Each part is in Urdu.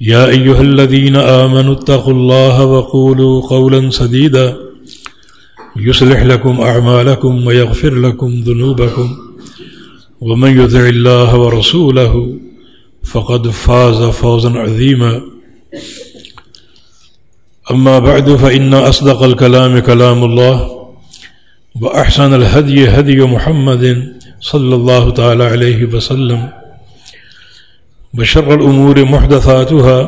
يا أيها الذين آمنوا اتقوا الله وقولوا قولا سديدا يصلح لكم أعمالكم ويغفر لكم ذنوبكم ومن يطع الله ورسوله فقد فاز فوزا عظيما أما بعد فإن أصدق الكلام كلام الله وأحسن الهدي هدي محمد صلى الله تعالى عليه وسلم وشر الأمور محدثاتها،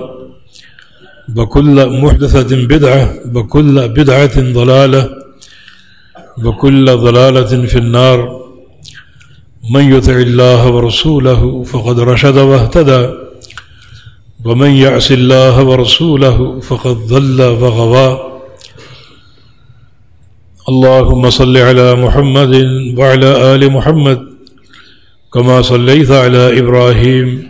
وكل محدثة بدعة، وكل بدعة ضلالة، وكل ضلالة في النار. من يطع الله ورسوله فقد رشد واهتدى، ومن يعص الله ورسوله فقد ضل وغوى. اللهم صل على محمد وعلى آل محمد كما صليت على إبراهيم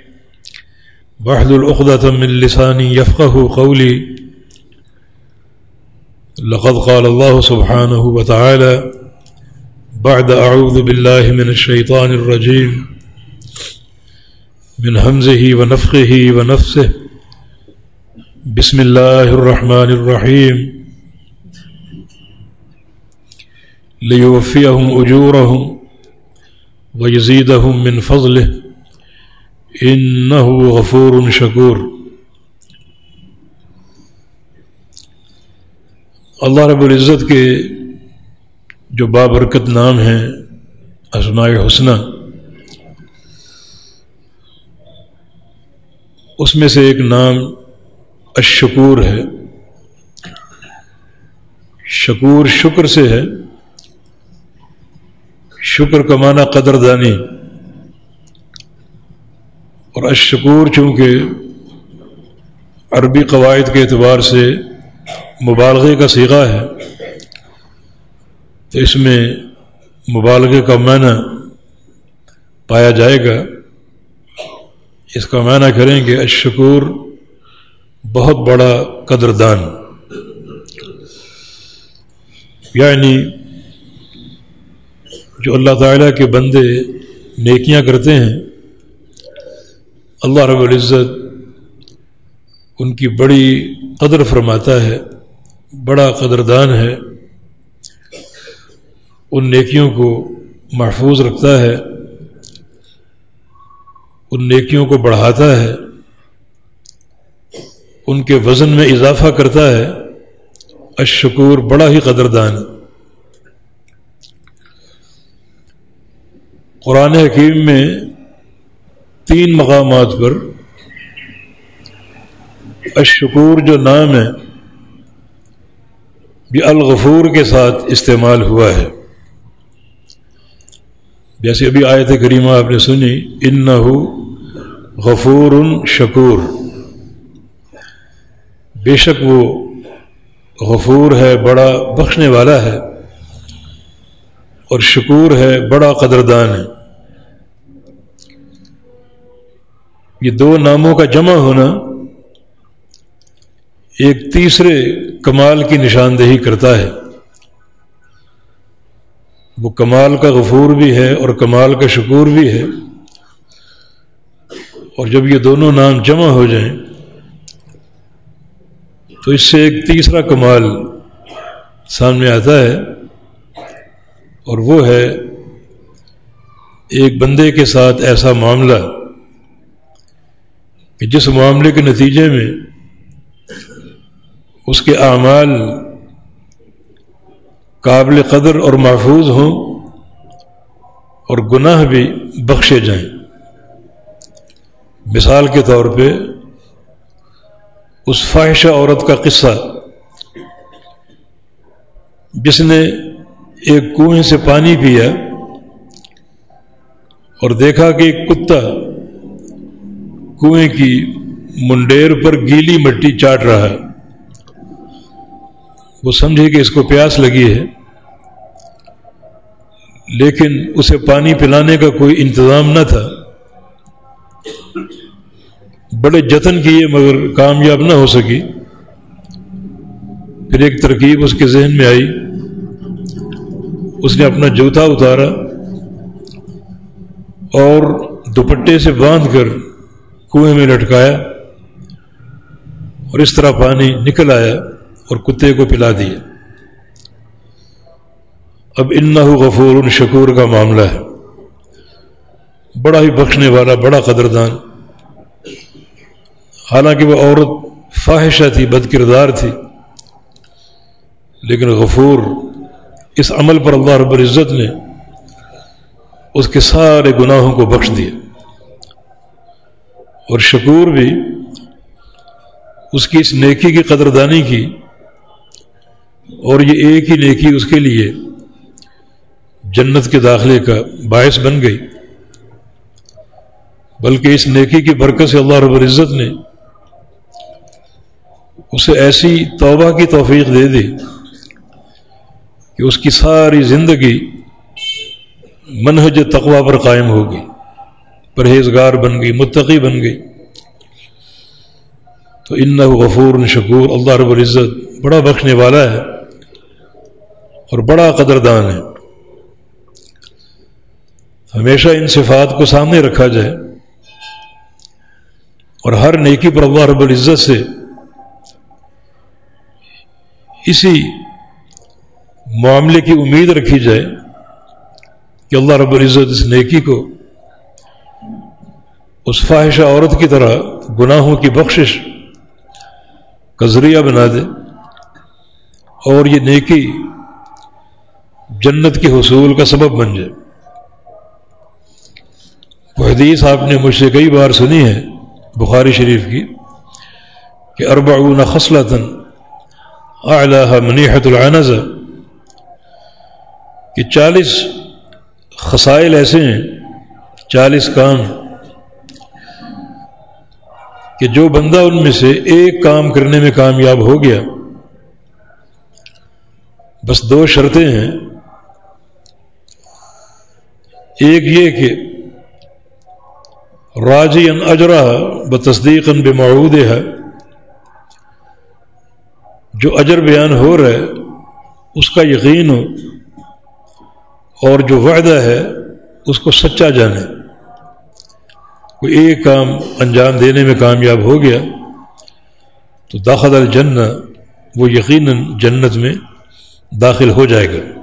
واحلل عقدة من لساني يفقه قولي. لقد قال الله سبحانه وتعالى بعد أعوذ بالله من الشيطان الرجيم، من همزه ونفخه ونفسه. بسم الله الرحمن الرحيم. ليوفيهم أجورهم ويزيدهم من فضله. إنه غفور شكور. اللہ رب العزت کے جو بابرکت نام ہیں، اسماء حسنہ، اس میں سے ایک نام اشکور ہے۔ شکور شکر سے ہے، شکر کمانا قدر دانی اور اشکور چونکہ عربی قواعد کے اعتبار سے مبالغے کا سیغہ ہے، تو اس میں مبالغے کا معنی پایا جائے گا۔ اس کا معنی کریں کہ اشکور بہت بڑا قدردان یعنی جو اللہ تعالیٰ کے بندے نیکیاں کرتے ہیں اللہ رب العزت ان کی بڑی قدر فرماتا ہے، بڑا قدردان ہے، ان نیکیوں کو محفوظ رکھتا ہے، ان نیکیوں کو بڑھاتا ہے، ان کے وزن میں اضافہ کرتا ہے اشکور بڑا ہی قدردان قرآن حکیم میں تین مقامات پر اشکور جو نام ہے یہ الغفور کے ساتھ استعمال ہوا ہے۔ جیسے ابھی آیت کریمہ آپ نے سنی ان غفور شکور۔ بے شک وہ غفور ہے، بڑا بخشنے والا ہے، اور شکور ہے، بڑا قدردان ہے۔ یہ دو ناموں کا جمع ہونا ایک تیسرے کمال کی نشاندہی کرتا ہے۔ وہ کمال کا غفور بھی ہے اور کمال کا شکور بھی ہے۔ اور جب یہ دونوں نام جمع ہو جائیں تو اس سے ایک تیسرا کمال سامنے آتا ہے اور وہ ہے ایک بندے کے ساتھ ایسا معاملہ۔ کہ جس معاملے کے نتیجے میں اس کے اعمال قابل قدر اور محفوظ ہوں اور گناہ بھی بخشے جائیں۔ مثال کے طور پہ اس فاحشہ عورت کا قصہ۔ جس نے ایک کنویں سے پانی پیا اور دیکھا کہ ایک کتا کنویں کی منڈیر پر گیلی مٹی چاٹ رہا ہے۔ وہ سمجھے کہ اس کو پیاس لگی ہے۔ لیکن اسے پانی پلانے کا کوئی انتظام نہ تھا۔ بڑے جتن کیے مگر کامیاب نہ ہو سکی۔ پھر ایک ترکیب اس کے ذہن میں آئی۔ اس نے اپنا جوتا اتارا اور دوپٹے سے باندھ کر کنویں میں لٹکایا اور اس طرح پانی نکل آیا اور کتے کو پلا دیا۔ اب ان غفور شکور کا معاملہ ہے۔ بڑا ہی بخشنے والا، بڑا قدردان۔ حالانکہ وہ عورت فاحشہ تھی، بد کردار تھی۔ لیکن غفور اس عمل پر اللہ رب العزت نے اس کے سارے گناہوں کو بخش دیا۔ اور شکور بھی اس کی اس نیکی کی قدردانی کی اور یہ ایک ہی نیکی اس کے لیے جنت کے داخلے کا باعث بن گئی۔ بلکہ اس نیکی کی برکت سے اللہ رب العزت نے اسے ایسی توبہ کی توفیق دے دی کہ اس کی ساری زندگی منہج تقوا پر قائم ہوگی۔ پرہیزگار بن گئی، متقی بن گئی۔ تو ان غفور شکور، اللہ رب العزت بڑا بخشنے والا ہے اور بڑا قدردان ہے۔ ہمیشہ ان صفات کو سامنے رکھا جائے اور ہر نیکی پر اللہ رب العزت سے اسی معاملے کی امید رکھی جائے کہ اللہ رب العزت اس نیکی کو اس فاحشہ عورت کی طرح گناہوں کی بخشش کا ذریعہ بنا دے اور یہ نیکی جنت کے حصول کا سبب بن جائے۔ وہ حدیث آپ نے مجھ سے کئی بار سنی ہے بخاری شریف کی کہ اربعون خصلتاً اعلیٰ منیحت العنز کہ چالیس خسائل ایسے ہیں، چالیس کام کہ جو بندہ ان میں سے ایک کام کرنے میں کامیاب ہو گیا، بس دو شرطیں ہیں۔ ایک یہ کہ راجی ان اجرا ب تصدیق ان بے ہے جو اجر بیان ہو رہا ہے، اس کا یقین ہو اور جو وعدہ ہے، اس کو سچا جانے۔ کوئی ایک کام انجام دینے میں کامیاب ہو گیا تو داخل الجن وہ یقیناً جنت میں داخل ہو جائے گا۔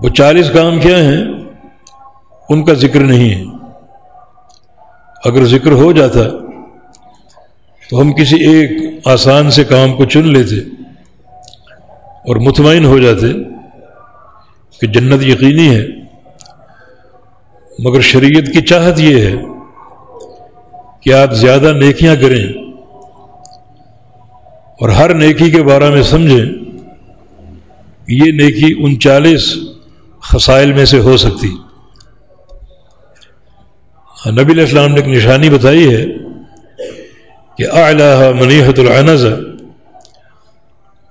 وہ چالیس کام کیا ہیں؟ ان کا ذکر نہیں ہے۔ اگر ذکر ہو جاتا تو ہم کسی ایک آسان سے کام کو چن لیتے اور مطمئن ہو جاتے کہ جنت یقینی ہے۔ مگر شریعت کی چاہت یہ ہے کہ آپ زیادہ نیکیاں کریں اور ہر نیکی کے بارے میں سمجھیں، یہ نیکی انچالیس خسائل میں سے ہو سکتی۔ نبی علیہ السلام نے ایک نشانی بتائی ہے کہ اعلیٰ منیحت العنز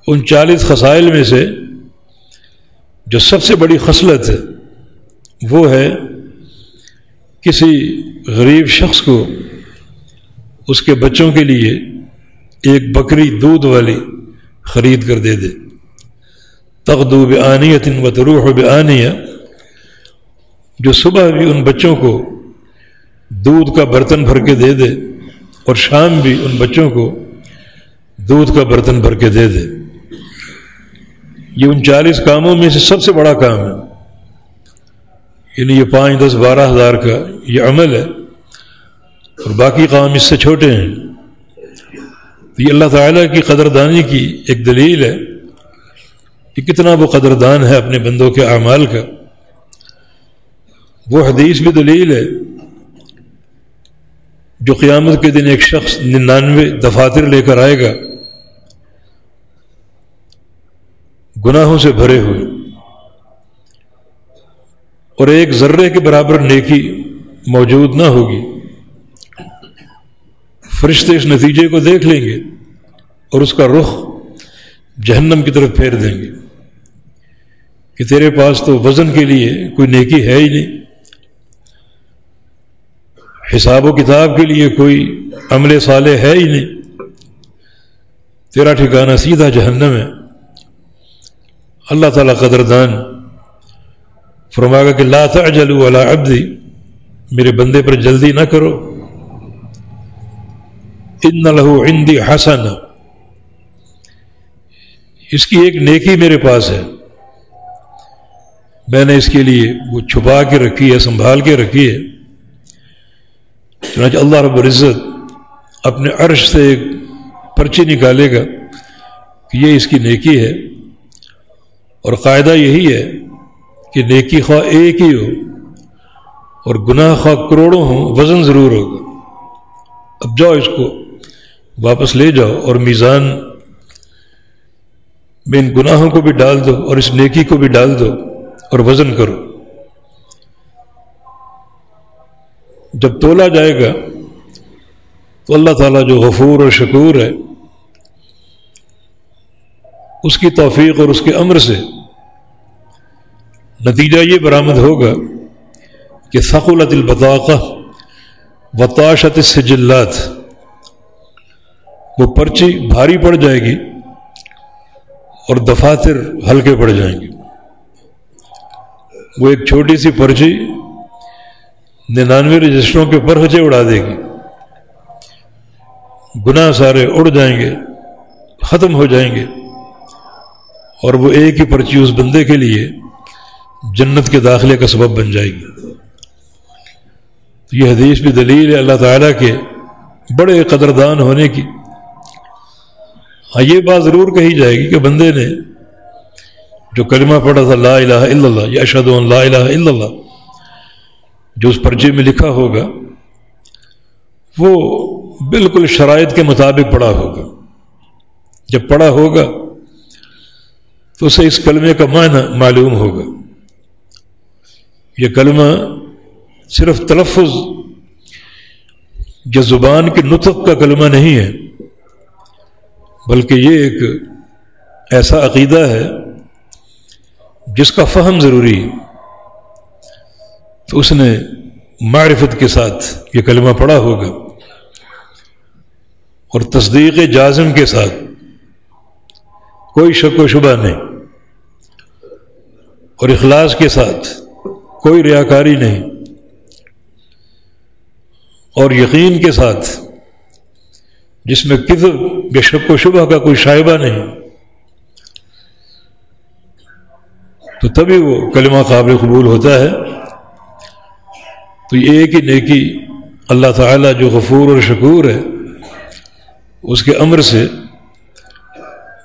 ان چالیس خسائل میں سے جو سب سے بڑی خصلت ہے وہ ہے کسی غریب شخص کو اس کے بچوں کے لیے ایک بکری دودھ والی خرید کر دے دے۔ تغدو بآنیت و تروح بآنیہ جو صبح بھی ان بچوں کو دودھ کا برتن بھر کے دے دے اور شام بھی ان بچوں کو دودھ کا برتن بھر کے دے دے۔ یہ ان چالیس کاموں میں سے سب سے بڑا کام ہے۔ یعنی یہ پانچ دس بارہ ہزار کا یہ عمل ہے اور باقی کام اس سے چھوٹے ہیں۔ تو یہ اللہ تعالیٰ کی قدردانی کی ایک دلیل ہے کہ کتنا وہ قدردان ہے اپنے بندوں کے اعمال کا۔ وہ حدیث بھی دلیل ہے جو قیامت کے دن ایک شخص ننانوے دفاتر لے کر آئے گا، گناہوں سے بھرے ہوئے۔ اور ایک ذرے کے برابر نیکی موجود نہ ہوگی۔ فرشتے اس نتیجے کو دیکھ لیں گے اور اس کا رخ جہنم کی طرف پھیر دیں گے کہ تیرے پاس تو وزن کے لیے کوئی نیکی ہے ہی نہیں۔ حساب و کتاب کے لیے کوئی عمل صالح ہے ہی نہیں۔ تیرا ٹھکانہ سیدھا جہنم ہے۔ اللہ تعالیٰ قدردان فرما گا کہ لا تعجلوا ولا عبدی، میرے بندے پر جلدی نہ کرو۔ ان لہو عندی حسن، اس کی ایک نیکی میرے پاس ہے۔ میں نے اس کے لیے وہ چھپا کے رکھی ہے، سنبھال کے رکھی ہے۔ چنانچہ اللہ رب العزت اپنے عرش سے ایک پرچی نکالے گا کہ یہ اس کی نیکی ہے۔ اور قاعدہ یہی ہے کہ نیکی خواہ ایک ہی ہو اور گناہ خواہ کروڑوں ہوں، وزن ضرور ہوگا۔ اب جاؤ اس کو واپس لے جاؤ اور میزان میں ان گناہوں کو بھی ڈال دو اور اس نیکی کو بھی ڈال دو اور وزن کرو۔ جب تولا جائے گا تو اللہ تعالیٰ جو غفور اور شکور ہے، اس کی توفیق اور اس کے امر سے نتیجہ یہ برآمد ہوگا کہ ثقلت البطاقہ وطاشت سجلات وہ پرچی بھاری پڑ جائے گی اور دفاتر ہلکے پڑ جائیں گے۔ وہ ایک چھوٹی سی پرچی ننانوے رجسٹروں کے پرچے اڑا دے گی۔ گناہ سارے اڑ جائیں گے، ختم ہو جائیں گے اور وہ ایک ہی پرچی اس بندے کے لیے جنت کے داخلے کا سبب بن جائے گی۔ یہ حدیث بھی دلیل ہے اللہ تعالیٰ کے بڑے قدردان ہونے کی۔ ہاں یہ بات ضرور کہی جائے گی کہ بندے نے جو کلمہ پڑھا تھا لا الہ الا اللہ یا اشد لا الہ الا اللہ، جو اس پرچے میں لکھا ہوگا، وہ بالکل شرائط کے مطابق پڑھا ہوگا۔ جب پڑھا ہوگا تو اسے اس کلمے کا معنی معلوم ہوگا۔ یہ کلمہ صرف تلفظ یا زبان کے نطق کا کلمہ نہیں ہے، بلکہ یہ ایک ایسا عقیدہ ہے جس کا فہم ضروری ہے۔ تو اس نے معرفت کے ساتھ یہ کلمہ پڑھا ہوگا اور تصدیق جازم کے ساتھ کوئی شک و شبہ نہیں۔ اور اخلاص کے ساتھ کوئی ریاکاری نہیں۔ اور یقین کے ساتھ جس میں کدھر بے شک و شبہ کا کوئی شائبہ نہیں، تو تبھی وہ کلمہ قابل قبول ہوتا ہے۔ تو یہ ایک ہی نیکی اللہ تعالیٰ جو غفور اور شکور ہے، اس کے امر سے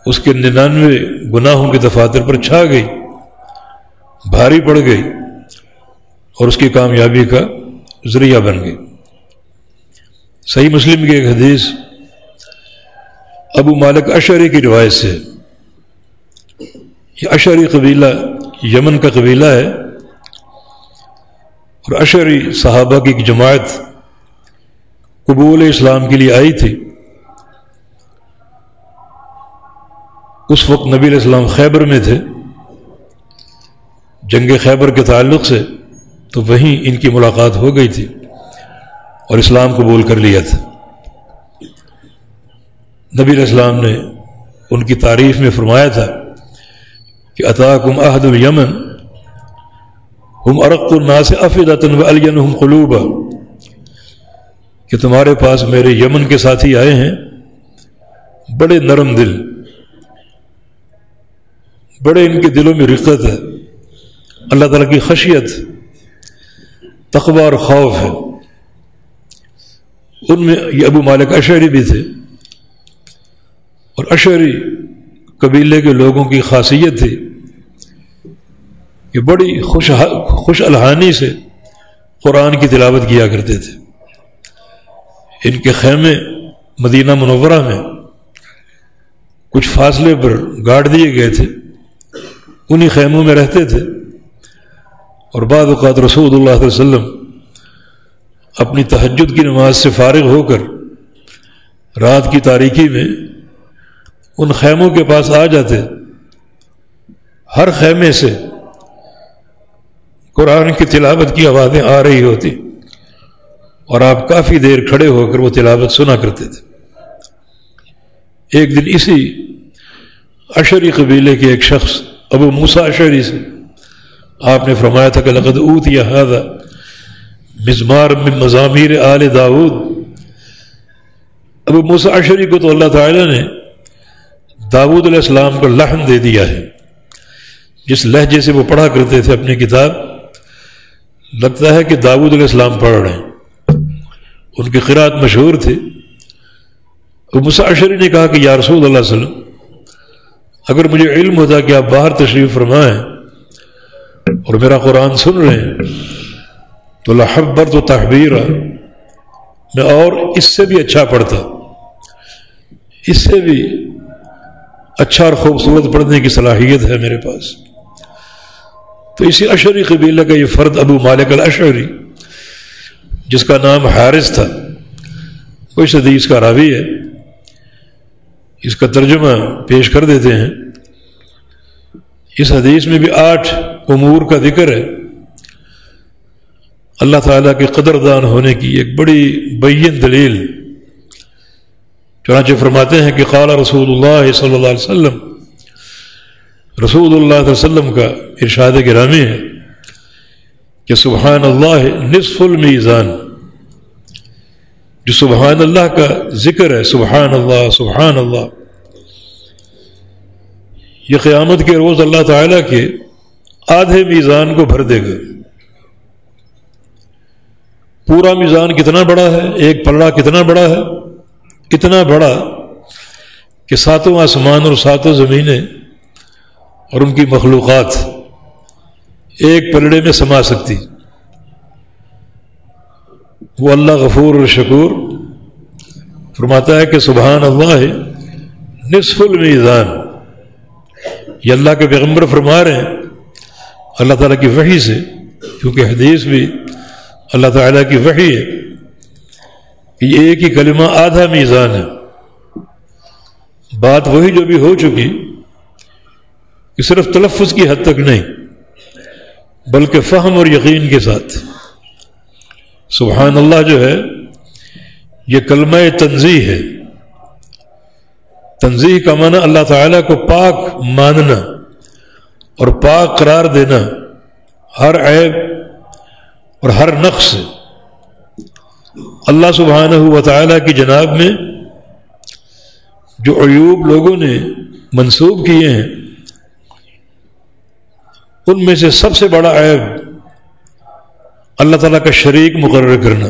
اس کے ننانوے گناہوں کے دفاتر پر چھا گئی، بھاری پڑ گئی۔ اور اس کی کامیابی کا ذریعہ بن گئی۔ صحیح مسلم کی ایک حدیث ابو مالک اشری کی روایت سے یہ اشری قبیلہ یمن کا قبیلہ ہے اور اشری صحابہ کی ایک جماعت قبول اسلام کے لیے آئی تھی۔ اس وقت نبی علیہ السلام خیبر میں تھے۔ جنگ خیبر کے تعلق سے تو وہیں ان کی ملاقات ہو گئی تھی اور اسلام قبول کر لیا تھا۔ نبی علیہ السلام نے ان کی تعریف میں فرمایا تھا کہ اطاقم عہد المن ہم ارق الناس افدتن و الم قلوبہ کہ تمہارے پاس میرے یمن کے ساتھی آئے ہیں، بڑے نرم دل، بڑے ان کے دلوں میں رقت ہے، اللہ تعالیٰ کی خشیت تقوی اور خوف ہے۔ ان میں یہ ابو مالک اشعری بھی تھے۔ اور اشعری قبیلے کے لوگوں کی خاصیت تھی۔ کہ بڑی خوش خوش الحانی سے قرآن کی تلاوت کیا کرتے تھے۔ ان کے خیمے مدینہ منورہ میں کچھ فاصلے پر گاڑ دیے گئے تھے۔ انہی خیموں میں رہتے تھے۔ اور بعض اوقات رسول اللہ علیہ وسلم اپنی تہجد کی نماز سے فارغ ہو کر رات کی تاریکی میں ان خیموں کے پاس آ جاتے، ہر خیمے سے قرآن کی تلاوت کی آوازیں آ رہی ہوتی اور آپ کافی دیر کھڑے ہو کر وہ تلاوت سنا کرتے تھے۔ ایک دن اسی اشری قبیلے کے ایک شخص، ابو موسا اشری سے آپ نے فرمایا تھا کہ لقد اوت یا مزمار میں مضامیر آل داود۔ ابو موسا اشری کو تو اللہ تعالی نے داود علیہ السلام کا لحن دے دیا ہے۔ جس لہجے سے وہ پڑھا کرتے تھے اپنی کتاب، لگتا ہے کہ داود علیہ السلام پڑھ رہے ہیں۔ ان کی قرآت مشہور تھے تھی مساشری نے کہا کہ یا رسول اللہ علیہ وسلم، اگر مجھے علم ہوتا کہ آپ باہر تشریف فرمائیں اور میرا قرآن سن رہے ہیں۔ تو لحبر تو تحبیر میں اور اس سے بھی اچھا پڑھتا۔ اس سے بھی اچھا اور خوبصورت پڑھنے کی صلاحیت ہے میرے پاس۔ تو اسی اشری قبیلہ کا یہ فرد ابو مالک الاشعری، جس کا نام حارث تھا۔ کوئی حدیث کا راوی ہے۔ اس کا ترجمہ پیش کر دیتے ہیں۔ اس حدیث میں بھی آٹھ امور کا ذکر ہے۔ اللہ تعالیٰ کے قدردان ہونے کی ایک بڑی بین دلیل۔ چنانچہ فرماتے ہیں کہ قال رسول اللہ صلی اللہ علیہ وسلم، رسول اللہ علیہ وسلم کا ارشاد گرامی ہے کہ سبحان اللہ نصف المیزان۔ جو سبحان اللہ کا ذکر ہے سبحان اللہ سبحان اللہ یہ قیامت کے روز اللہ تعالی کے آدھے میزان کو بھر دے گا۔ پورا میزان کتنا بڑا ہے؟ ایک پلڑا کتنا بڑا ہے؟ اتنا بڑا کہ ساتوں آسمان اور ساتوں زمینیں اور ان کی مخلوقات ایک پلڑے میں سما سکتی۔ وہ اللہ غفور اور شکور فرماتا ہے کہ سبحان اللہ نصف المیزان۔ یہ اللہ کے پیغمبر فرما رہے ہیں اللہ تعالیٰ کی وحی سے، کیونکہ حدیث بھی اللہ تعالیٰ کی وحی ہے کہ یہ ایک ہی کلمہ آدھا میزان ہے۔ بات وہی جو بھی ہو چکی کہ صرف تلفظ کی حد تک نہیں، بلکہ فہم اور یقین کے ساتھ۔ سبحان اللہ جو ہے، یہ کلمہ تنظیح ہے۔ تنظیح کا معنی اللہ تعالیٰ کو پاک ماننا۔ اور پاک قرار دینا ہر عیب اور ہر نقص اللہ سبحانہ و تعالیٰ کی جناب میں جو عیوب لوگوں نے منسوب کیے ہیں، ان میں سے سب سے بڑا عیب اللہ تعالیٰ کا شریک مقرر کرنا۔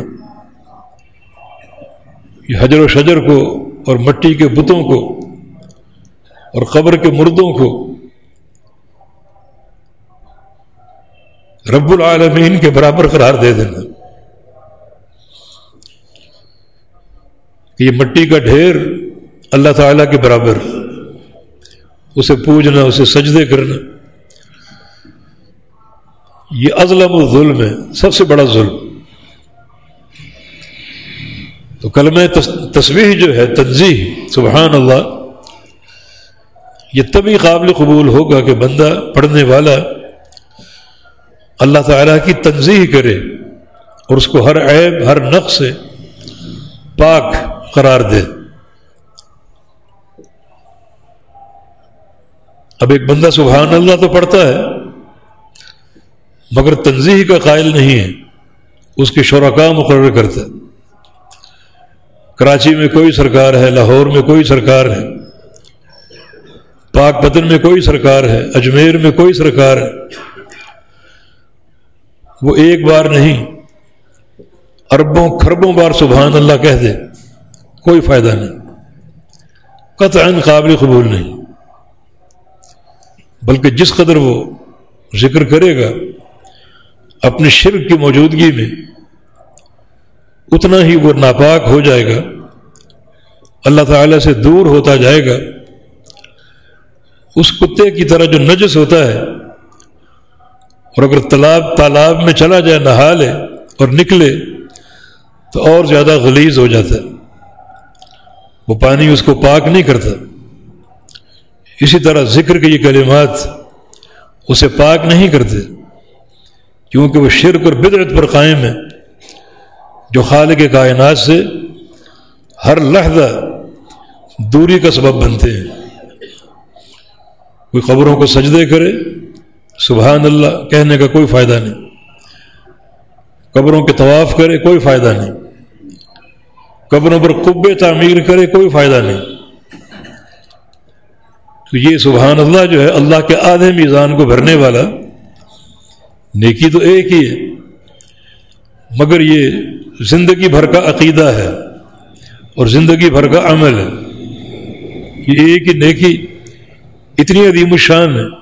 یہ حجر و شجر کو اور مٹی کے بتوں کو اور قبر کے مردوں کو رب العالمین کے برابر قرار دے دینا۔ کہ یہ مٹی کا ڈھیر اللہ تعالیٰ کے برابر۔ اسے پوجنا، اسے سجدے کرنا۔ یہ ازلم الظلم ہے، سب سے بڑا ظلم۔ تو کلم تصویر جو ہے تنظیح سبحان اللہ یہ تبھی قابل قبول ہوگا کہ بندہ پڑھنے والا اللہ تعالیٰ کی تنظیح کرے اور اس کو ہر عیب، ہر نقص سے پاک قرار دے۔ اب ایک بندہ سبحان اللہ تو پڑھتا ہے، مگر تنظیح کا قائل نہیں ہے۔ اس کی شرکا مقرر کرتا ہے۔ کراچی میں کوئی سرکار ہے، لاہور میں کوئی سرکار ہے۔ پاک پتن میں کوئی سرکار ہے، اجمیر میں کوئی سرکار ہے۔ وہ ایک بار نہیں، اربوں کھربوں بار سبحان اللہ کہہ دے، کوئی فائدہ نہیں۔ قطعا قابل قبول نہیں۔ بلکہ جس قدر وہ ذکر کرے گا اپنی شرک کی موجودگی میں، اتنا ہی وہ ناپاک ہو جائے گا۔ اللہ تعالی سے دور ہوتا جائے گا۔ اس کتے کی طرح جو نجس ہوتا ہے اور اگر تالاب تالاب میں چلا جائے نہا لے اور نکلے، تو اور زیادہ غلیظ ہو جاتا ہے۔ وہ پانی اس کو پاک نہیں کرتا۔ اسی طرح ذکر کے یہ کلمات اسے پاک نہیں کرتے، کیونکہ وہ شرک اور بدرت پر قائم ہے۔ جو خالق کائنات سے ہر لحظہ دوری کا سبب بنتے ہیں۔ کوئی خبروں کو سجدے کرے سبحان اللہ کہنے کا کوئی فائدہ نہیں۔ قبروں کے طواف کرے کوئی فائدہ نہیں۔ قبروں پر قبے تعمیر کرے کوئی فائدہ نہیں۔ تو یہ سبحان اللہ جو ہے، اللہ کے آدھے میزان کو بھرنے والا نیکی تو ایک ہی ہے، مگر یہ زندگی بھر کا عقیدہ ہے اور زندگی بھر کا عمل ہے۔ یہ ایک ہی نیکی اتنی عظیم الشان ہے۔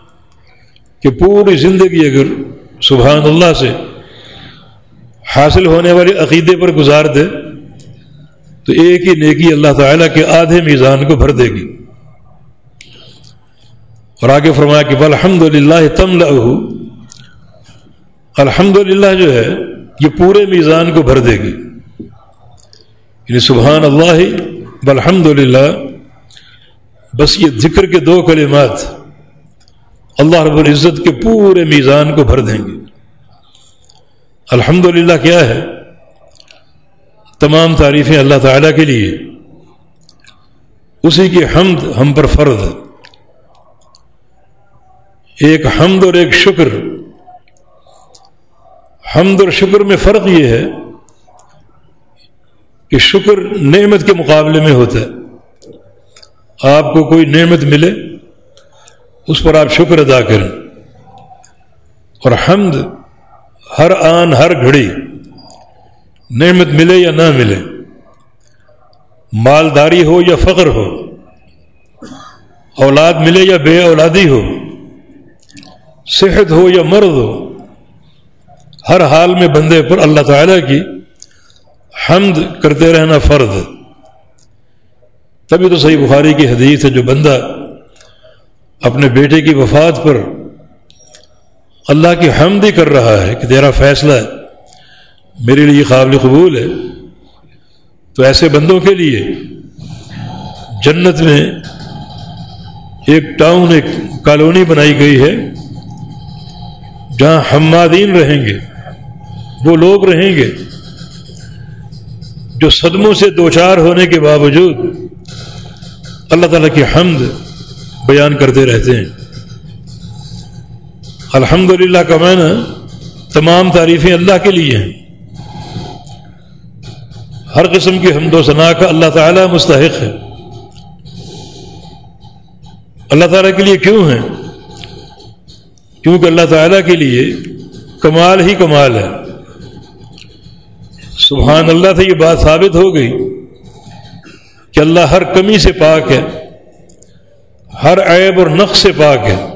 کہ پوری زندگی اگر سبحان اللہ سے حاصل ہونے والے عقیدے پر گزار دے، تو ایک ہی نیکی اللہ تعالیٰ کے آدھے میزان کو بھر دے گی۔ اور آگے فرمایا کہ الحمد للہ تم لہو الحمد للہ جو ہے، یہ پورے میزان کو بھر دے گی۔ یعنی سبحان اللہ بالحمد للہ بس یہ ذکر کے دو کلمات اللہ رب العزت کے پورے میزان کو بھر دیں گے۔ الحمد للہ کیا ہے؟ تمام تعریفیں اللہ تعالیٰ کے لیے۔ اسی کی حمد ہم پر فرض ہے۔ ایک حمد اور ایک شکر۔ حمد اور شکر میں فرق یہ ہے کہ شکر نعمت کے مقابلے میں ہوتا ہے۔ آپ کو کوئی نعمت ملے اس پر آپ شکر ادا کریں۔ اور حمد ہر آن، ہر گھڑی نعمت ملے یا نہ ملے، مالداری ہو یا فقر ہو، اولاد ملے یا بے اولادی ہو، صحت ہو یا مرد ہو، ہر حال میں بندے پر اللہ تعالیٰ کی حمد کرتے رہنا فرد تبھی تو صحیح بخاری کی حدیث ہے، جو بندہ اپنے بیٹے کی وفات پر اللہ کی حمد ہی کر رہا ہے کہ تیرا فیصلہ میرے لیے قابل قبول ہے۔ تو ایسے بندوں کے لیے جنت میں ایک ٹاؤن، ایک کالونی بنائی گئی ہے، جہاں حمادین رہیں گے، وہ لوگ رہیں گے جو صدموں سے دوچار ہونے کے باوجود اللہ تعالیٰ کی حمد بیان کرتے رہتے ہیں۔ الحمد للہ کا معنی تمام تعریفیں اللہ کے لیے ہیں۔ ہر قسم کی حمد و ثناء کا اللہ تعالیٰ مستحق ہے۔ اللہ تعالیٰ کے لیے کیوں ہیں؟ کیونکہ اللہ تعالیٰ کے لیے کمال ہی کمال ہے۔ سبحان اللہ سے یہ بات ثابت ہو گئی کہ اللہ ہر کمی سے پاک ہے۔ ہر عیب اور نقص سے پاک ہے۔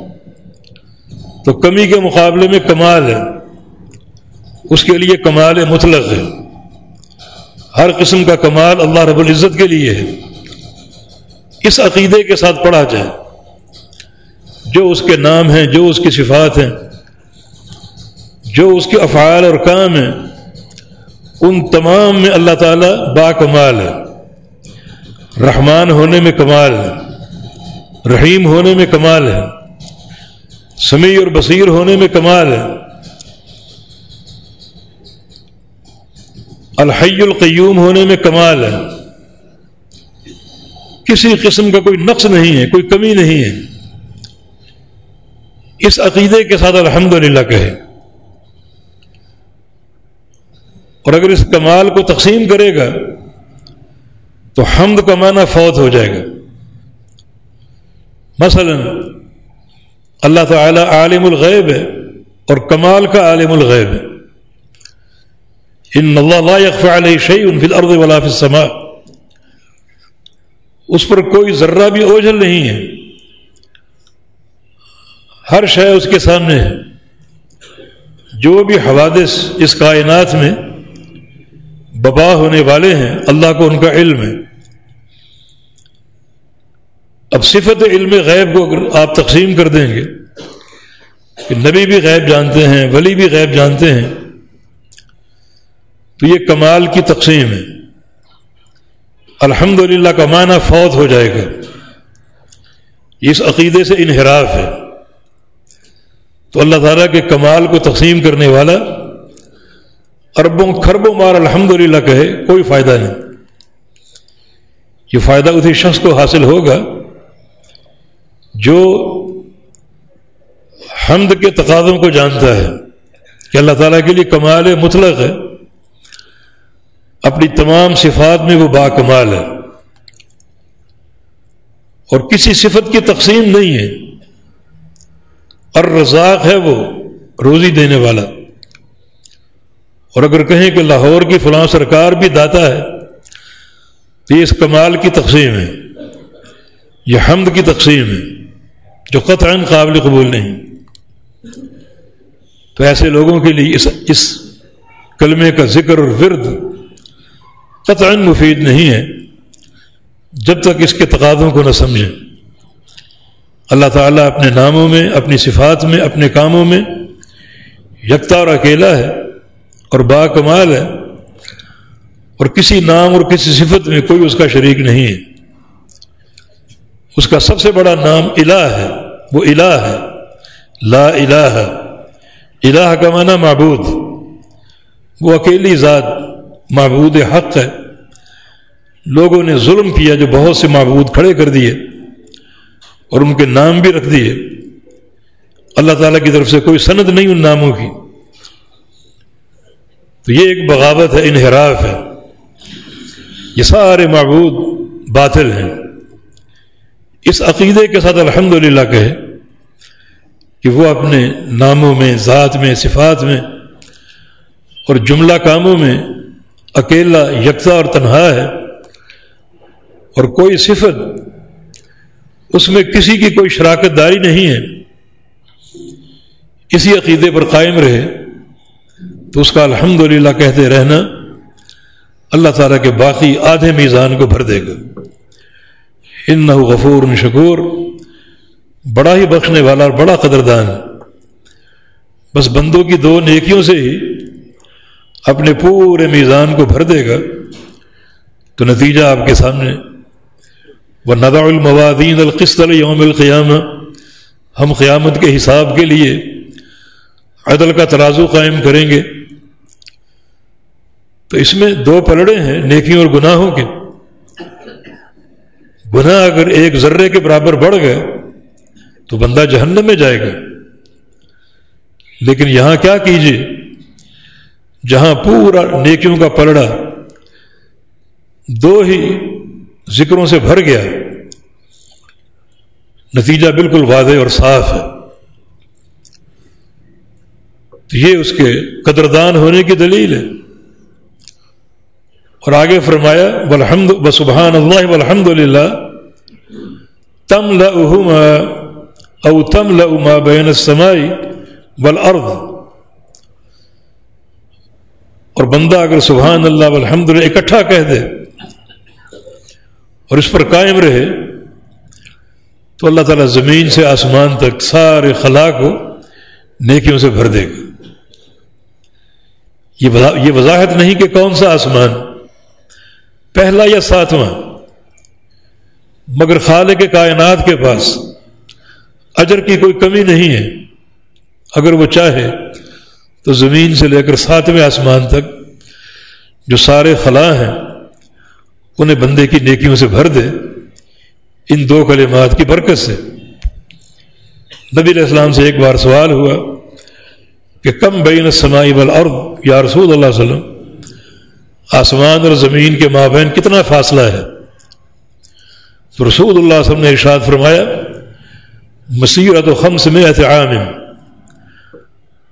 تو کمی کے مقابلے میں کمال ہے۔ اس کے لیے کمال مطلق ہے۔ ہر قسم کا کمال اللہ رب العزت کے لیے ہے۔ اس عقیدے کے ساتھ پڑھا جائے۔ جو اس کے نام ہیں، جو اس کی صفات ہیں، جو اس کے افعال اور کام ہیں، ان تمام میں اللہ تعالیٰ با کمال ہے۔ رحمان ہونے میں کمال ہے۔ رحیم ہونے میں کمال ہے، سمیع اور بصیر ہونے میں کمال ہے۔ الحی القیوم ہونے میں کمال ہے۔ کسی قسم کا کوئی نقص نہیں ہے، کوئی کمی نہیں ہے۔ اس عقیدے کے ساتھ الحمد للہ کہے۔ اور اگر اس کمال کو تقسیم کرے گا، تو حمد کا معنی فوت ہو جائے گا۔ مثلا، اللہ تعالی عالم الغیب ہے اور کمال کا عالم الغیب ہے۔ ان اللہ لا يخفى عليه شيء في الارض ولا في السماء۔ اس پر کوئی ذرہ بھی اوجھل نہیں ہے۔ ہر شے اس کے سامنے ہے۔ جو بھی حوادث اس کائنات میں ببا ہونے والے ہیں، اللہ کو ان کا علم ہے۔ اب صفت علم غیب کو اگر آپ تقسیم کر دیں گے کہ نبی بھی غیب جانتے ہیں، ولی بھی غیب جانتے ہیں، تو یہ کمال کی تقسیم ہے۔ الحمد للہ کا معنی فوت ہو جائے گا۔ اس عقیدے سے انحراف ہے۔ تو اللہ تعالیٰ کے کمال کو تقسیم کرنے والا اربوں خربوں مار الحمد للہ کہے، کوئی فائدہ نہیں۔ یہ فائدہ اسی شخص کو حاصل ہوگا جو حمد کے تقاضوں کو جانتا ہے کہ اللہ تعالیٰ کے لیے کمال مطلق ہے، اپنی تمام صفات میں وہ با کمال ہے۔ اور کسی صفت کی تقسیم نہیں ہے۔ اور رزاق ہے وہ روزی دینے والا۔ اور اگر کہیں کہ لاہور کی فلاں سرکار بھی داتا ہے، تو یہ اس کمال کی تقسیم ہے۔ یہ حمد کی تقسیم ہے۔ جو قطع قابل قبول نہیں۔ تو ایسے لوگوں کے لیے اس اس کلمے کا ذکر اور ورد قطع مفید نہیں ہے۔ جب تک اس کے تقاضوں کو نہ سمجھیں اللہ تعالیٰ اپنے ناموں میں، اپنی صفات میں، اپنے کاموں میں یکتا اور اکیلا ہے اور با کمال ہے اور کسی نام اور کسی صفت میں کوئی اس کا شریک نہیں ہے۔ اس کا سب سے بڑا نام الہ ہے، وہ الہ ہے۔ لا الہ الہ کا معنی معبود۔ وہ اکیلی ذات، معبود حق ہے۔ لوگوں نے ظلم کیا جو بہت سے معبود کھڑے کر دیے اور ان کے نام بھی رکھ دیے۔ اللہ تعالیٰ کی طرف سے کوئی سند نہیں ان ناموں کی۔ تو یہ ایک بغاوت ہے، انحراف ہے۔ یہ سارے معبود باطل ہیں۔ اس عقیدے کے ساتھ الحمد للہ کہے کہ وہ اپنے ناموں میں، ذات میں، صفات میں اور جملہ کاموں میں اکیلا یکتا اور تنہا ہے اور کوئی صفت اس میں کسی کی کوئی شراکت داری نہیں ہے، اسی عقیدے پر قائم رہے تو اس کا الحمد کہتے رہنا اللہ تعالیٰ کے باقی آدھے میزان کو بھر دے گا۔ ان نہ غفور شکور، بڑا ہی بخشنے والا اور بڑا قدردان۔ بس بندوں کی دو نیکیوں سے ہی اپنے پورے میزان کو بھر دے گا۔ تو نتیجہ آپ کے سامنے۔ وہ ندا الموادین القسط یوم القیامہ ہم قیامت کے حساب کے لیے عدل کا ترازو قائم کریں گے۔ تو اس میں دو پلڑے ہیں، نیکیوں اور گناہوں کے۔ گناہ اگر ایک ذرے کے برابر بڑھ گئے تو بندہ جہنم میں جائے گا۔ لیکن یہاں کیا کیجیے؟ جہاں پورا نیکیوں کا پلڑا دو ہی ذکروں سے بھر گیا، نتیجہ بالکل واضح اور صاف ہے۔ تو یہ اس کے قدردان ہونے کی دلیل ہے۔ اور آگے فرمایا بلحمد بسبحان اللہ والحمد للہ تم لما او تم لما بین السمائی والارض. اور بندہ اگر سبحان اللہ والحمد للہ اکٹھا کہہ دے اور اس پر قائم رہے تو اللہ تعالیٰ زمین سے آسمان تک سارے خلا کو نیکیوں سے بھر دے گا. یہ وضاحت نہیں کہ کون سا آسمان پہلا یا ساتواں، مگر خالق کے کائنات کے پاس اجر کی کوئی کمی نہیں ہے۔ اگر وہ چاہے تو زمین سے لے کر ساتویں آسمان تک جو سارے خلا ہیں، انہیں بندے کی نیکیوں سے بھر دے۔ ان دو کلمات کی برکت سے۔ نبی علیہ السلام سے ایک بار سوال ہوا کہ کم بین السمائی والارض، یا رسول اللہ علیہ وسلم آسمان اور زمین کے مابین کتنا فاصلہ ہے؟ تو رسول اللہ علیہ وسلم نے ارشاد فرمایا مسیرت و خم سے عام،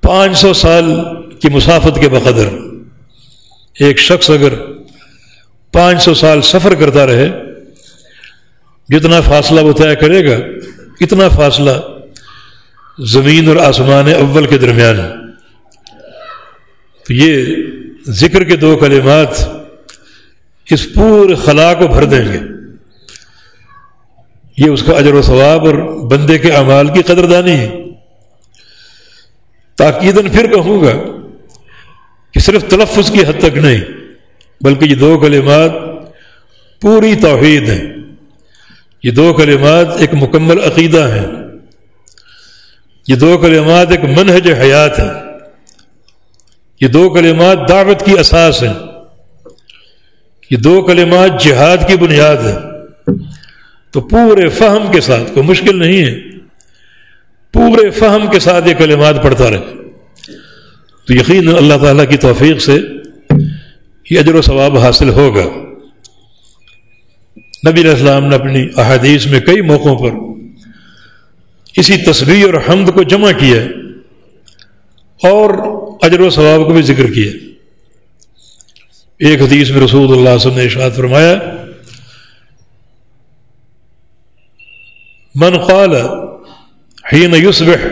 پانچ سو سال کی مسافت کے بقدر۔ ایک شخص اگر پانچ سو سال سفر کرتا رہے، جتنا فاصلہ وہ طے کرے گا، اتنا فاصلہ زمین اور آسمان اول کے درمیان تو یہ ذکر کے دو کلمات اس پورے خلا کو بھر دیں گے۔ یہ اس کا اجر و ثواب اور بندے کے اعمال کی قدردانی ہے۔ تاکیدن پھر کہوں گا کہ صرف تلفظ کی حد تک نہیں، بلکہ یہ دو کلمات پوری توحید ہیں۔ یہ دو کلمات ایک مکمل عقیدہ ہیں۔ یہ دو کلمات ایک منہج حیات ہیں۔ یہ دو کلمات دعوت کی اساس ہیں۔ یہ دو کلمات جہاد کی بنیاد ہے تو پورے فہم کے ساتھ، کوئی مشکل نہیں ہے۔ پورے فہم کے ساتھ یہ کلمات پڑھتا رہے۔ تو یقین اللہ تعالیٰ کی توفیق سے یہ اجر و ثواب حاصل ہوگا۔ نبی علیہ السلام نے اپنی احادیث میں کئی موقعوں پر اسی تصویر اور حمد کو جمع کیا اور اجر و ثواب کو بھی ذکر کیا۔ ایک حدیث میں رسول اللہ وسلم نے ارشاد فرمایا، من قال حين يصبح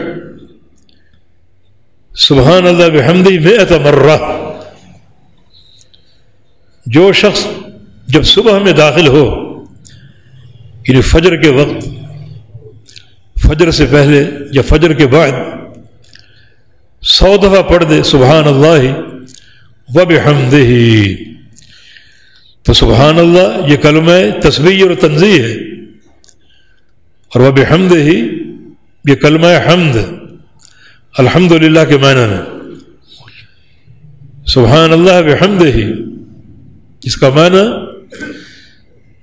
سبحان اللہ بحمدی میں مرہ۔ جو شخص جب صبح میں داخل ہو یعنی فجر کے وقت، فجر سے پہلے یا فجر کے بعد سو دفعہ پڑھ دے سبحان اللہ وب حمد ہی تو سبحان اللہ یہ کلمہ تصویر اور تنظیم ہے اور وب حمد ہی یہ کلمہ حمد الحمد للہ کے معنی میں سبحان اللہ بحمد ہی اس کا معنی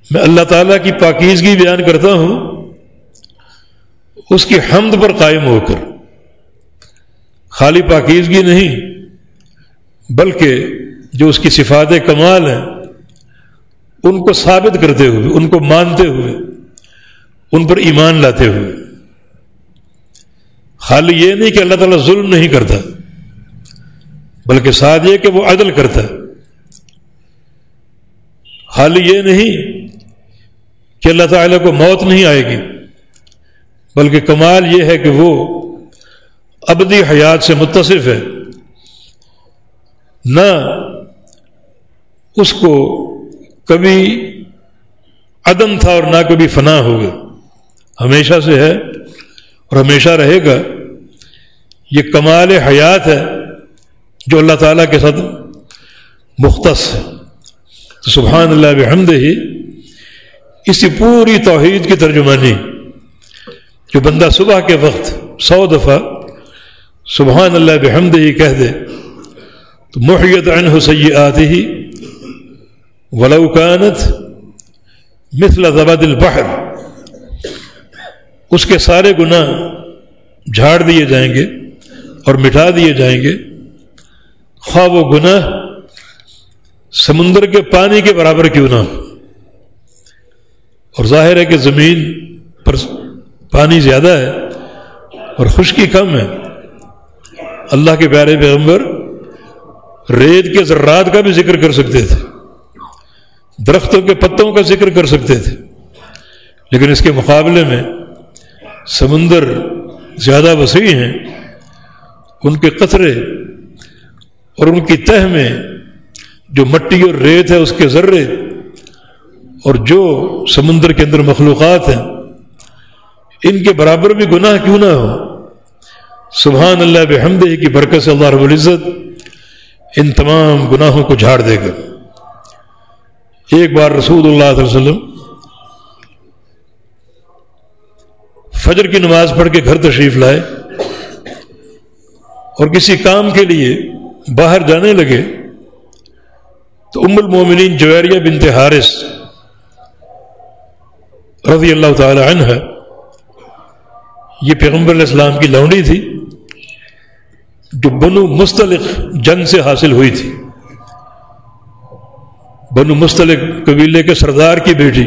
میں اللہ تعالیٰ کی پاکیزگی بیان کرتا ہوں اس کی حمد پر قائم ہو کر خالی پاکیزگی نہیں، بلکہ جو اس کی صفات کمال ہیں، ان کو ثابت کرتے ہوئے، ان کو مانتے ہوئے، ان پر ایمان لاتے ہوئے۔ خالی یہ نہیں کہ اللہ تعالیٰ ظلم نہیں کرتا، بلکہ ساتھ یہ کہ وہ عدل کرتا۔ خالی یہ نہیں کہ اللہ تعالیٰ کو موت نہیں آئے گی، بلکہ کمال یہ ہے کہ وہ ابدی حیات سے متصف ہے۔ نہ اس کو کبھی عدم تھا اور نہ کبھی فنا ہوگا ہمیشہ سے ہے اور ہمیشہ رہے گا۔ یہ کمال حیات ہے جو اللہ تعالیٰ کے ساتھ مختص ہے۔ تو سبحان اللہ بحمد ہی اسی پوری توحید کی ترجمانی جو بندہ صبح کے وقت سو دفعہ سبحان اللہ بحمد ہی کہہ دے تو محیت عنہ سیئاتی ہی ولوکانت مثل زباد البحر۔ اس کے سارے گناہ جھاڑ دیے جائیں گے اور مٹھا دیے جائیں گے۔ خواب و گناہ سمندر کے پانی کے برابر کیوں نہ اور ظاہر ہے کہ زمین پر پانی زیادہ ہے اور خشکی کم ہے۔ اللہ کے پیارے پیغمبر، ریت کے ذرات کا بھی ذکر کر سکتے تھے، درختوں کے پتوں کا ذکر کر سکتے تھے، لیکن اس کے مقابلے میں سمندر زیادہ وسیع ہیں، ان کے قطرے اور ان کی تہ میں جو مٹی اور ریت ہے، اس کے ذرے اور جو سمندر کے اندر مخلوقات ہیں، ان کے برابر بھی گناہ کیوں نہ ہو سبحان اللہ بحمد کی برکت سے اللہ رب العزت ان تمام گناہوں کو جھاڑ دے گا۔ ایک بار رسول اللہ علیہ وسلم فجر کی نماز پڑھ کے گھر تشریف لائے اور کسی کام کے لیے باہر جانے لگے تو ام المومنین جویریہ بنت حارث رضی اللہ تعالی عنہ یہ پیغمبر علیہ السلام کی لونڈی تھی جو بنو مستلق جنگ سے حاصل ہوئی تھی۔ بنو مستلق قبیلے کے سردار کی بیٹی،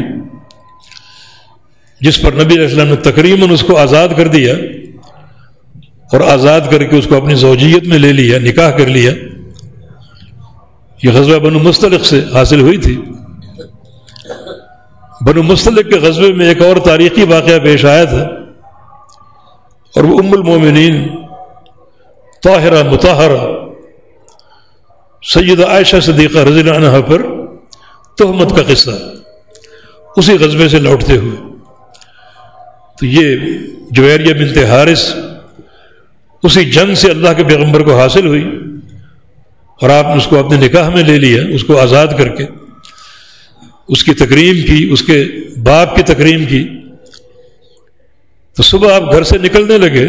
جس پر نبی علیہ السلام نے تقریباً اس کو آزاد کر دیا اور آزاد کر کے اس کو اپنی زوجیت میں لے لیا، نکاح کر لیا۔ یہ غزوہ بنو مستلق سے حاصل ہوئی تھی۔ بنو مستلق کے غزبے میں ایک اور تاریخی واقعہ پیش آیا تھا۔ اور وہ ام المومنین، طاہرہ متحرہ سید عائشہ صدیقہ رضی اللہ عنہ پر تہمت کا قصہ۔ اسی غزبے سے لوٹتے ہوئے۔ تو یہ جویریہ بنت حارث، اسی جنگ سے اللہ کے پیغمبر کو حاصل ہوئی۔ اور آپ نے اس کو اپنے نکاح میں لے لیا، اس کو آزاد کر کے۔ اس کی تقریم کی، اس کے باپ کی تقریم کی۔ تو صبح آپ گھر سے نکلنے لگے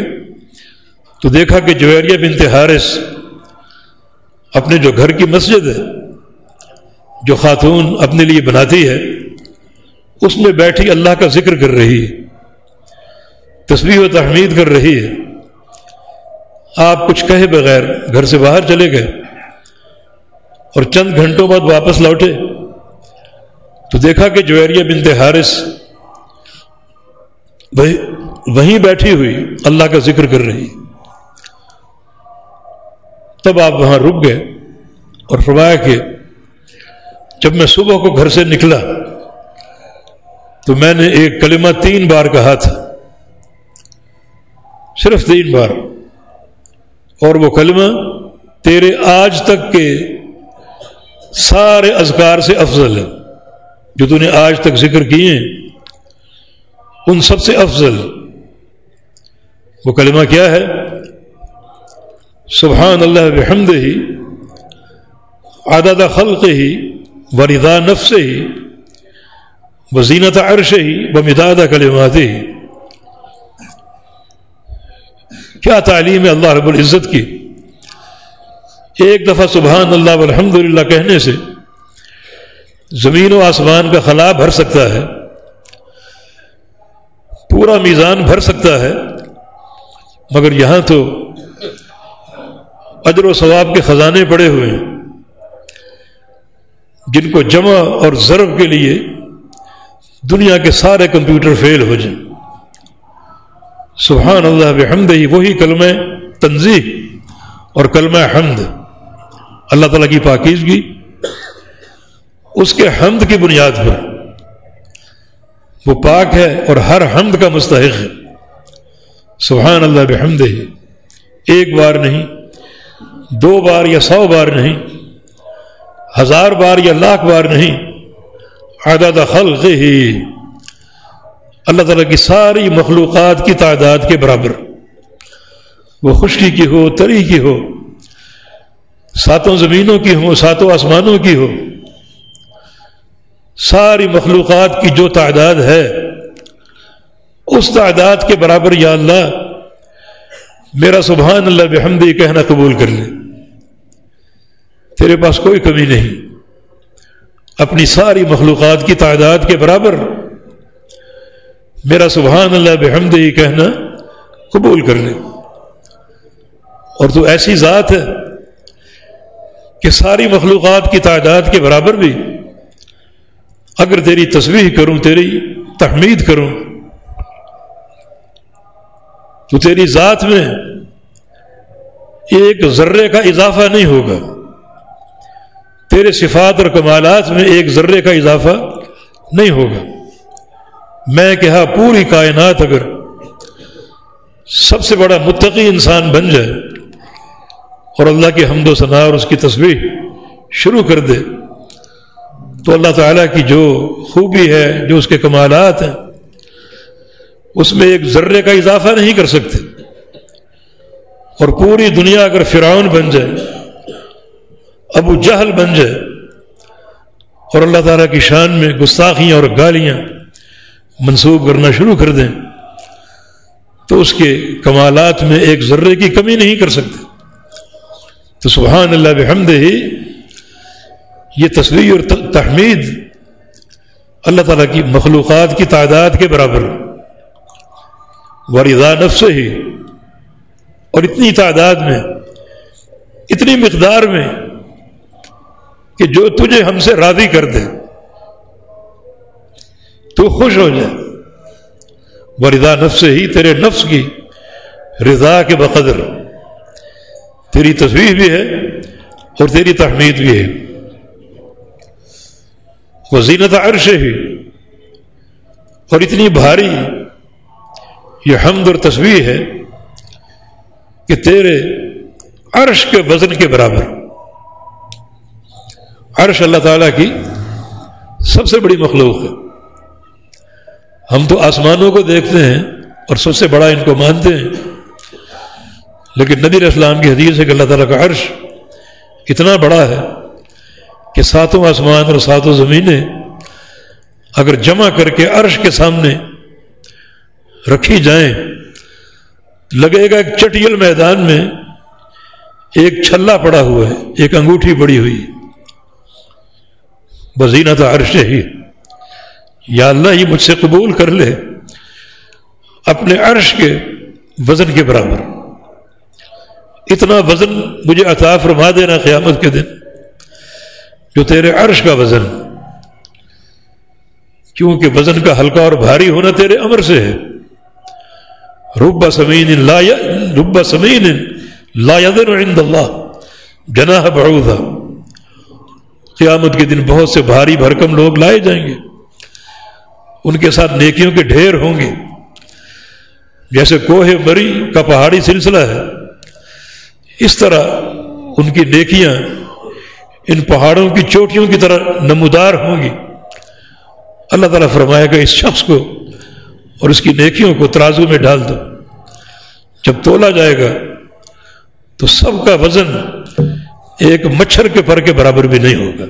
تو دیکھا کہ جویریہ بنت حارث اپنے جو گھر کی مسجد ہے، جو خاتون اپنے لیے بناتی ہے، اس میں بیٹھی اللہ کا ذکر کر رہی ہے تصویر و تحمید کر رہی ہے۔ آپ کچھ کہے بغیر گھر سے باہر چلے گئے اور چند گھنٹوں بعد واپس لوٹے۔ تو دیکھا کہ جویریہ بنت حارث وہیں بیٹھی ہوئی اللہ کا ذکر کر رہی۔ تب آپ وہاں رک گئے اور فرمایا کہ جب میں صبح کو گھر سے نکلا تو میں نے ایک کلمہ تین بار کہا تھا۔ صرف تین بار۔ اور وہ کلمہ تیرے آج تک کے سارے اذکار سے افضل ہے۔ جو تو نے آج تک ذکر کیے ان سب سے افضل۔ وہ کلمہ کیا ہے؟ سبحان اللہ بحمد ہی عدد خلق ہی وردا نفس ہی وزینت عرش ہی و مداد کلمات ہی کیا تعلیم ہے اللہ رب العزت کی؟ ایک دفعہ سبحان اللہ الحمد للہ کہنے سے زمین و آسمان کا خلا بھر سکتا ہے، پورا میزان بھر سکتا ہے مگر یہاں تو اجر و ثواب کے خزانے پڑے ہوئے ہیں۔ جن کو جمع اور ضرب کے لیے دنیا کے سارے کمپیوٹر فیل ہو جائیں۔ سبحان اللہ بحمد ہی وہی کلمہ تنظیح اور کلمہ حمد۔ اللہ تعالیٰ کی پاکیزگی، اس کے حمد کی بنیاد پر۔ وہ پاک ہے اور ہر حمد کا مستحق ہے۔ سبحان اللہ بحمد ہی ایک بار نہیں، دو بار یا سو بار نہیں، ہزار بار یا لاکھ بار نہیں، عدد خلق ہی اللہ تعالیٰ کی ساری مخلوقات کی تعداد کے برابر۔ وہ خشکی کی ہو، تری کی ہو، ساتوں زمینوں کی ہو ساتوں آسمانوں کی ہو ساری مخلوقات کی جو تعداد ہے اس تعداد کے برابر یا اللہ، میرا سبحان اللہ، بحمدی کہنا قبول کر لے۔ تیرے پاس کوئی کمی نہیں۔ اپنی ساری مخلوقات کی تعداد کے برابر میرا سبحان اللہ، بحمدی کہنا قبول کر لے۔ اور تو ایسی ذات ہے کہ ساری مخلوقات کی تعداد کے برابر بھی اگر تیری تصویر کروں، تیری تحمید کروں تو تیری ذات میں ایک ذرے کا اضافہ نہیں ہوگا۔ تیرے صفات اور کمالات میں ایک ذرے کا اضافہ نہیں ہوگا۔ میں کہا، پوری کائنات اگر سب سے بڑا متقی انسان بن جائے اور اللہ کی حمد و ثناء اور اس کی تصویر شروع کر دے، تو اللہ تعالیٰ کی جو خوبی ہے، جو اس کے کمالات ہیں اس میں ایک ذرے کا اضافہ نہیں کر سکتے۔ اور پوری دنیا اگر فرعون بن جائے، ابو جہل بن جائے، اور اللہ تعالیٰ کی شان میں گستاخیاں اور گالیاں منسوخ کرنا شروع کر دیں، تو اس کے کمالات میں ایک ذرے کی کمی نہیں کر سکتے۔ تو سبحان اللہ بحمد ہی یہ تصویر اور تحمید اللہ تعالیٰ کی مخلوقات کی تعداد کے برابر۔ وردا نفس ہی۔ اور اتنی تعداد میں، اتنی مقدار میں کہ جو تجھے ہم سے راضی کر دے، تو خوش ہو جائے وردا نفس ہی تیرے نفس کی رضا کے بقدر۔ تیری تصویر بھی ہے اور تیری تحمید بھی ہے۔ وزینت عرش ہی۔ اور اتنی بھاری یہ حمد اور تصویر ہے کہ تیرے عرش کے وزن کے برابر عرش اللہ تعالیٰ کی سب سے بڑی مخلوق ہے۔ ہم تو آسمانوں کو دیکھتے ہیں اور سب سے بڑا ان کو مانتے ہیں۔ لیکن نبی اسلام کی حدیث ہے کہ اللہ تعالیٰ کا عرش اتنا بڑا ہے کہ ساتوں آسمان اور ساتوں زمینیں اگر جمع کر کے عرش کے سامنے رکھی جائیں۔ لگے گا ایک چٹیل میدان میں ایک چھلا پڑا ہوا ہے، ایک انگوٹھی پڑی ہوئی۔ بزینہ تو عرش ہی۔ یا اللہ ہی مجھ سے قبول کر لے۔ اپنے عرش کے وزن کے برابر۔ اتنا وزن مجھے عطا فرما دینا قیامت کے دن، جو تیرے عرش کا وزن۔ کیونکہ وزن کا ہلکا اور بھاری ہونا تیرے امر سے ہے۔ ربا سمین لا ربا سمین لا عند اللہ. جناح بعوضہ. قیامت کے دن بہت سے بھاری بھرکم لوگ لائے جائیں گے. ان کے ساتھ نیکیوں کے ڈھیر ہوں گے. جیسے کوہ مری کا پہاڑی سلسلہ ہے. اس طرح ان کی نیکیاں ان پہاڑوں کی چوٹیوں کی طرح نمودار ہوں گی. اللہ تعالیٰ فرمائے گا اس شخص کو اور اس کی نیکیوں کو ترازو میں ڈال دو۔ جب تولا جائے گا تو سب کا وزن ایک مچھر کے پر کے برابر بھی نہیں ہوگا۔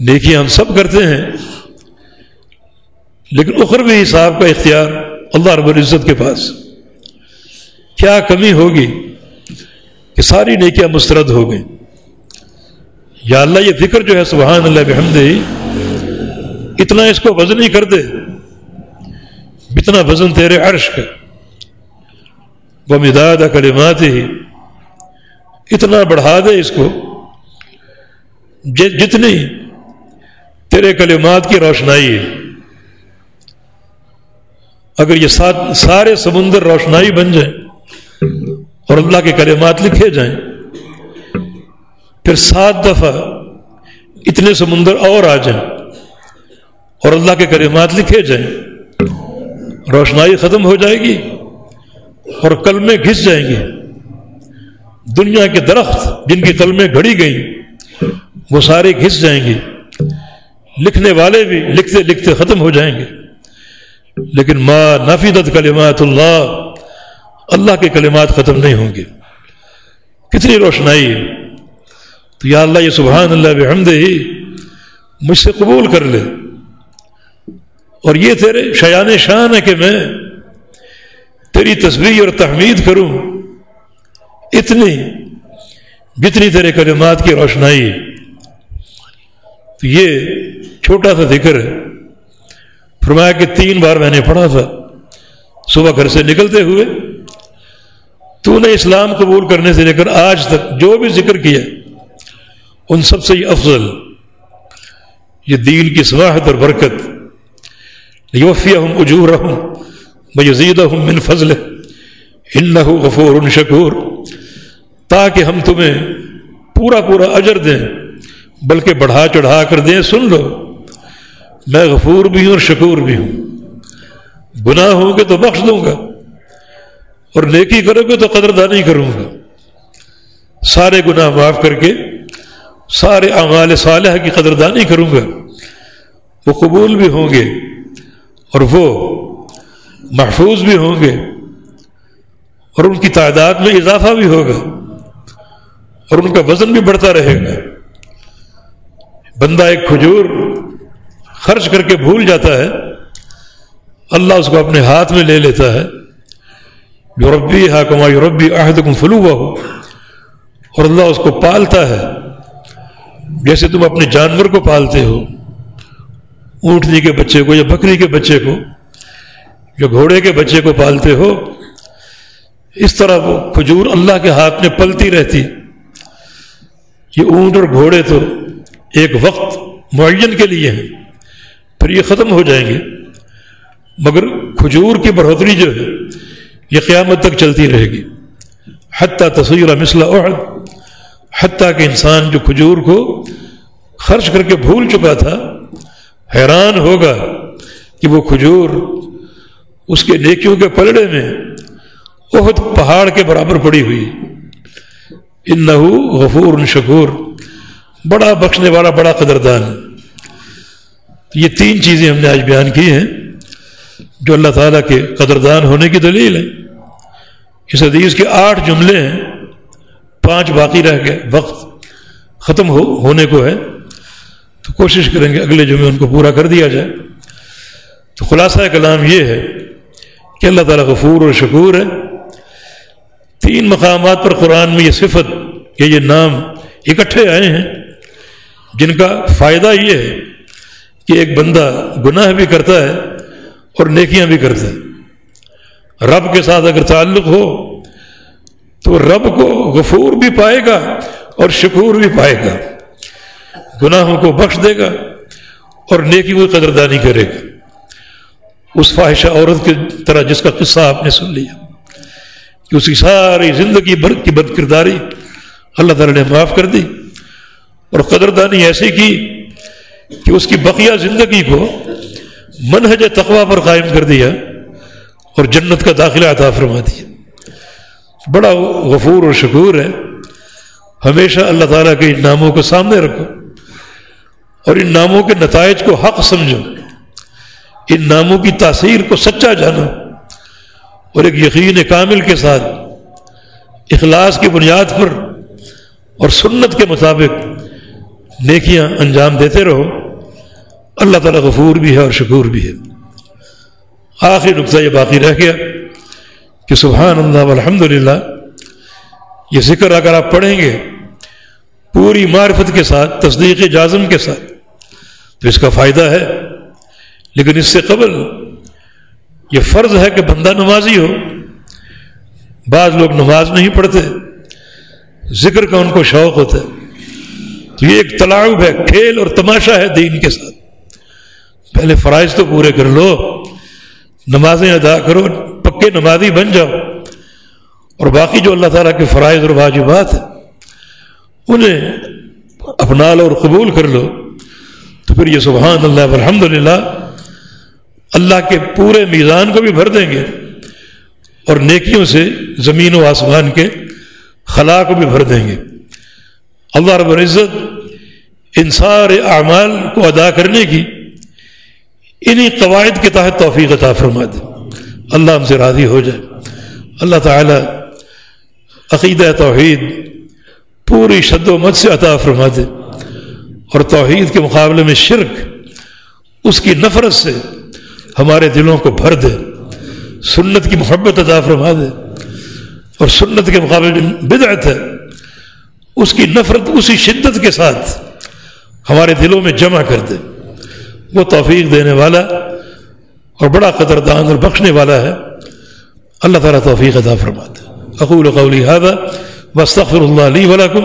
نیکیاں ہم سب کرتے ہیں، لیکن اخروی حساب کا اختیار اللہ رب العزت کے پاس۔ کیا کمی ہوگی کہ ساری نیکیاں مسترد ہو گئیں؟ یا اللہ یہ فکر جو ہے، سبحان اللہ بحمد اتنا اس کو وزن ہی کر دے۔ اتنا وزن تیرے عرش کا وہ مداد کلمات ہی اتنا بڑھا دے اس کو جتنی تیرے کلمات کی روشنائی ہے اگر یہ سارے سمندر روشنائی بن جائیں اور اللہ کے کلمات لکھے جائیں پھر سات دفعہ اتنے سمندر اور آ جائیں اور اللہ کے کلمات لکھے جائیں روشنائی ختم ہو جائے گی اور کلمیں گھس جائیں گے۔ دنیا کے درخت جن کی کلمیں گھڑی گئیں، وہ سارے گھس جائیں گے۔ لکھنے والے بھی لکھتے لکھتے ختم ہو جائیں گے۔ لیکن ما نافیدت کلمات اللہ اللہ کے کلمات ختم نہیں ہوں گے۔ کتنی روشنائی۔ ہے تو یا اللہ یہ سبحان اللہ بحمد ہی مجھ سے قبول کر لے۔ اور یہ تیرے شیان شان ہے کہ میں تیری تصویر اور تحمید کروں۔ اتنی جتنی تیرے کلمات کی روشنائی۔ تو یہ چھوٹا سا ذکر ہے۔ فرمایا کہ تین بار میں نے پڑھا تھا۔ صبح گھر سے نکلتے ہوئے تو نے اسلام قبول کرنے سے لے کر آج تک جو بھی ذکر کیا، ان سب سے یہ افضل، یہ دین کی سواحت اور برکت۔ یوفی ہوں اجور میں یزید ہوں من فضل ان غفور شکور تاکہ ہم تمہیں پورا پورا اجر دیں، بلکہ بڑھا چڑھا کر دیں، سن لو، میں غفور بھی ہوں اور شکور بھی ہوں۔ گناہ ہوں گے تو بخش دوں گا، اور نیکی کرو گے تو قدردانی کروں گا۔ سارے گناہ معاف کر کے، سارے اعمال صالح کی قدردانی کروں گا۔ وہ قبول بھی ہوں گے۔ اور وہ محفوظ بھی ہوں گے اور ان کی تعداد میں اضافہ بھی ہوگا اور ان کا وزن بھی بڑھتا رہے گا۔ بندہ ایک کھجور خرچ کر کے بھول جاتا ہے، اللہ اس کو اپنے ہاتھ میں لے لیتا ہے۔ یوربی حاکمہ یوربی عہد کم فلو ہو اور اللہ اس کو پالتا ہے، جیسے تم اپنے جانور کو پالتے ہو۔ اونٹنی کے بچے کو یا بکری کے بچے کو جو گھوڑے کے بچے کو پالتے ہو، اس طرح وہ کھجور اللہ کے ہاتھ میں پلتی رہتی۔ یہ اونٹ اور گھوڑے تو ایک وقت معین کے لیے ہیں، پھر یہ ختم ہو جائیں گے۔ مگر کھجور کی بڑھوتری جو ہے، یہ قیامت تک چلتی رہے گی۔ حتیٰ تصویر مثلا عہد حتیٰ کہ انسان جو کھجور کو خرچ کر کے بھول چکا تھا حیران ہوگا کہ وہ کھجور اس کے نیکیوں کے پلڑے میں بہت پہاڑ کے برابر پڑی ہوئی۔ ان نحو غفور شکور، بڑا بخشنے والا، بڑا قدردان۔ یہ تین چیزیں ہم نے آج بیان کی ہیں جو اللہ تعالیٰ کے قدردان ہونے کی دلیل ہے اس حدیث کے آٹھ جملے ہیں، پانچ باقی رہ گئے۔ وقت ختم ہو، ہونے کو ہے۔ تو کوشش کریں گے اگلے جمعے ان کو پورا کر دیا جائے۔ تو خلاصہ کلام یہ ہے کہ اللہ تعالیٰ غفور اور شکور ہے۔ تین مقامات پر قرآن میں یہ صفت کہ یہ نام اکٹھے آئے ہیں۔ جن کا فائدہ یہ ہے کہ ایک بندہ گناہ بھی کرتا ہے اور نیکیاں بھی کرتا ہے۔ رب کے ساتھ اگر تعلق ہو تو رب کو غفور بھی پائے گا اور شکور بھی پائے گا۔ گناہوں کو بخش دے گا اور نیکی کو قدردانی کرے گا۔ اس فواہشہ عورت کی طرح جس کا قصہ آپ نے سن لیا کہ اس کی ساری زندگی بر کی بد کرداری اللہ تعالیٰ نے معاف کر دی اور قدردانی ایسی کی کہ اس کی بقیہ زندگی کو منہج تقوا پر قائم کر دیا اور جنت کا داخلہ عطا فرما دیا۔ بڑا غفور اور شکور ہے۔ ہمیشہ اللہ تعالیٰ کے ان ناموں کو سامنے رکھو۔ اور ان ناموں کے نتائج کو حق سمجھو۔ ان ناموں کی تاثیر کو سچا جانو۔ اور ایک یقین کامل کے ساتھ اخلاص کی بنیاد پر اور سنت کے مطابق نیکیاں انجام دیتے رہو۔ اللہ تعالیٰ غفور بھی ہے اور شکور بھی ہے۔ آخری نقطہ یہ باقی رہ گیا کہ سبحان اللہ الحمد للہ یہ ذکر اگر آپ پڑھیں گے، پوری معرفت کے ساتھ، تصدیق جازم کے ساتھ تو اس کا فائدہ ہے۔ لیکن اس سے قبل یہ فرض ہے کہ بندہ نمازی ہو، بعض لوگ نماز نہیں پڑھتے، ذکر کا ان کو شوق ہوتا ہے۔ تو یہ ایک تلاؤ ہے، کھیل اور تماشا ہے دین کے ساتھ۔ پہلے فرائض تو پورے کر لو، نمازیں ادا کرو، پکے نمازی بن جاؤ۔ اور باقی جو اللہ تعالیٰ کے فرائض اور واجبات ہیں، انہیں اپنا لو اور قبول کر لو۔ تو پھر یہ سبحان اللہ الحمد للہ اللہ کے پورے میزان کو بھی بھر دیں گے اور نیکیوں سے زمین و آسمان کے خلا کو بھی بھر دیں گے۔ اللہ رب العزت ان سارے اعمال کو ادا کرنے کی انہی قواعد کے تحت توفیق عطا فرما دے۔ اللہ ہم سے راضی ہو جائے۔ اللہ تعالی عقیدہ توحید پوری شد و مت سے عطا فرما دے۔ اور توحید کے مقابلے میں شرک، اس کی نفرت سے ہمارے دلوں کو بھر دے، سنت کی محبت عطا فرما دے اور سنت کے مقابلے میں بدعت ہے، اس کی نفرت، اسی شدت کے ساتھ ہمارے دلوں میں جمع کر دے۔ وہ توفیق دینے والا اور بڑا قدردان اور بخشنے والا ہے۔ اللہ تعالیٰ توفیق عطا فرماتے۔ اقول قولی هذا واستغفر اللہ لی ولکم